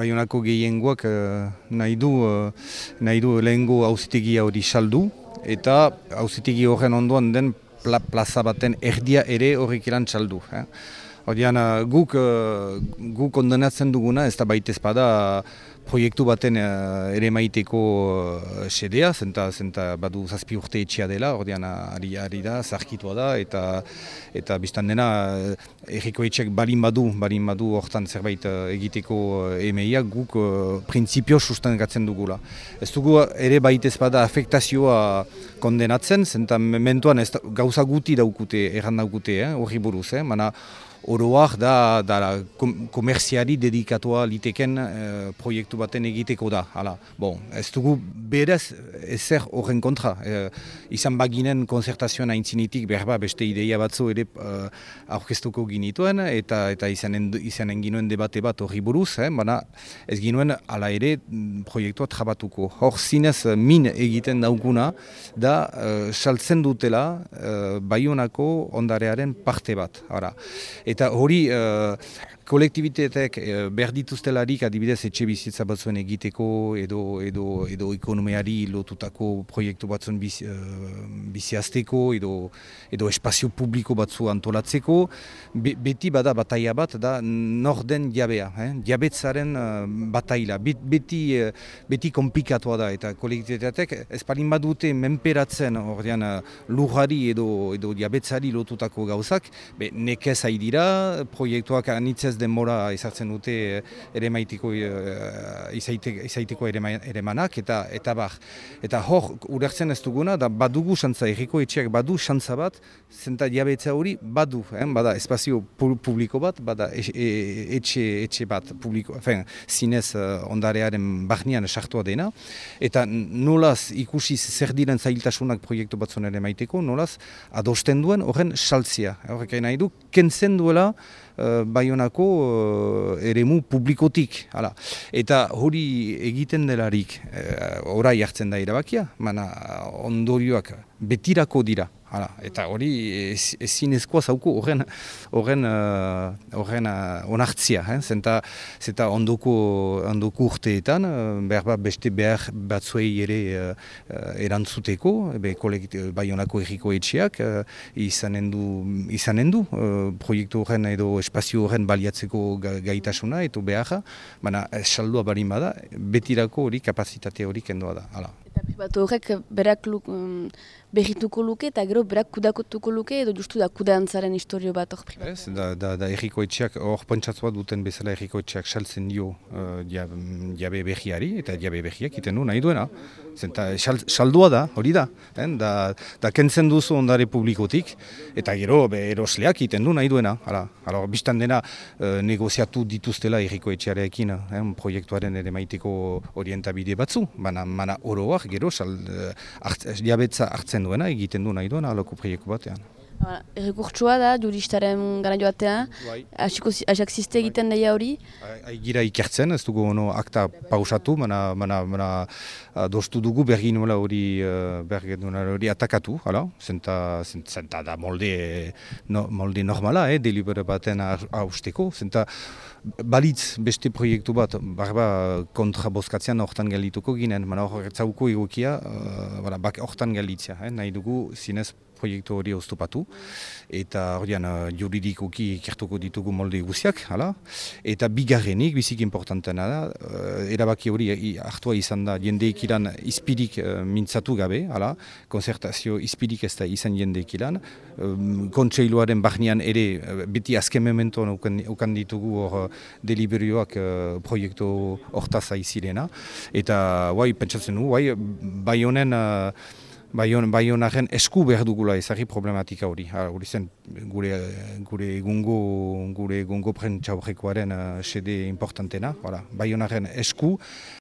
Baionako gehiengoak uh, nahi du, uh, nahi du lehengo hauzitegia hori saldu eta hauzitegi horren ondoan den pla, plaza baten erdia ere horrek iran txaldu. Eh? Horian, guk, guk kondenatzen duguna, ez da baita ezpada proiektu baten uh, ere maiteko uh, sedea, zenta, zenta badu zazpi urte etxea dela, ordean ari, ari da, zarkitua da, eta eta biztan dena erriko etxek balin badu, balin badu hortan zerbait egiteko uh, emeia, guk uh, prinsipio susten gatzen dugula. Ez dugu ere baita ezpada afektazioa kondenatzen, zenta mentuan ez gauza guti daukute, erran daukute, eh, horri buruz, eh, mana oroak da, da komerziari dedikatua liteken eh, proiektu baten egiteko da. Hala, bon, ez dugu berez ezer horren kontra. E, izan baginen konzertazioan aintzinitik berba beste ideia batzu ere uh, aurkeztuko ginituen eta eta izanen, izanen ginuen debate bat horri buruz, eh, baina ez ginuen ala ere mm, proiektua trabatuko. Hor zinez min egiten dauguna da saltzen dutela uh, baionako ondarearen parte bat. Ara eta hori uh, kolektibitetek uh, behar dituztelarik adibidez etxe bizitza batzuen egiteko edo edo edo ekonomiari lotutako proiektu batzuen biz, uh, biziazteko edo edo espazio publiko batzu antolatzeko beti bada bataia bat da norden jabea eh? jabetzaren uh, bataila beti beti kompikatua da eta kolektibitetek ez palin badute menperatzen ordean uh, edo edo jabetzari lotutako gauzak be, nekez haidira proiektuak anitzez denbora izartzen dute eh, ere maitiko uh, izaiteko ere manak eta eta bar. Eta hor, urertzen ez duguna, da badugu xantza, erriko etxeak badu xantza bat, zenta diabetza hori badu, eh? bada espazio publiko bat, bada e, etxe, etxe bat publiko, fen, zinez uh, ondarearen bahnian sartua dena, eta nolaz ikusi zer diren zailtasunak proiektu batzun ere maiteko, nolaz adosten duen horren saltzia. Horrek nahi du, kentzen duela baionako uh, eremu publikotik. Hala. Eta hori egiten delarik uh, orai hartzen da irabakia, mana ondorioak betirako dira. Hala, eta hori ez ezkoa zauku horren horren uh, horren uh, onartzia, eh? zenta, zenta ondoko, ondoko urteetan, uh, behar bat beste behar batzuei ere uh, erantzuteko, be baionako erriko etxeak, uh, izanen du, izanen du uh, proiektu horren edo espazio horren baliatzeko gaitasuna, eta behar, baina saldua barin bada, betirako hori kapazitate hori kendoa da. Hala. Pribatu horrek berak luk, um, berrituko luke eta gero berak kudakotuko luke edo justu da kudantzaren historio bat hor privatu. Ez, da, da, da erriko etxeak, hor pentsatzua duten bezala erriko etxeak saltzen dio uh, diabe behiari eta diabe behiak iten du nahi duena. Zenta, saldua da, hori da, en? da, da kentzen duzu ondare publikotik eta gero be, erosleak iten du nahi duena. Hala, hala, biztan dena uh, negoziatu dituztela erriko etxearekin eh, proiektuaren ere maiteko orientabide batzu, baina mana oroak gero sal, uh, art, diabetza hartzen duena, egiten du nahi duena aloko proiektu batean. Errekurtsua da, juristaren gara joatean, bai. asak ziste egiten daia hori? Gira ikertzen, ez dugu ono akta pausatu, mana, mana, mana dostu dugu bergin nola hori uh, bergin hori atakatu, hala, zenta, zenta da molde, no, molde normala, eh, delibere baten hausteko, zenta balitz beste proiektu bat, barba kontra boskatzean hortan geldituko ginen, mana hor egokia, uh, bak hortan gelditzea, eh, nahi dugu zinez proiektu hori oztopatu, eta horian uh, juridikoki ikertuko ditugu molde guziak, hala? eta bigarrenik, bizik importantena da, uh, erabaki hori hartua izan da jendeik ilan izpirik uh, mintzatu gabe, hala? konzertazio izpirik ez da izan jendeik ilan, kontseiluaren bahnean ere beti azken mementoan ukan ditugu hor deliberioak proiektu hortaz aizirena, eta guai, pentsatzen du, guai, bai honen uh, Baion, baionaren esku behar dugula ezagri problematika hori. Hori zen gure, gure egungo, gure egungo prentxaurrekoaren uh, sede importantena. Baionaren esku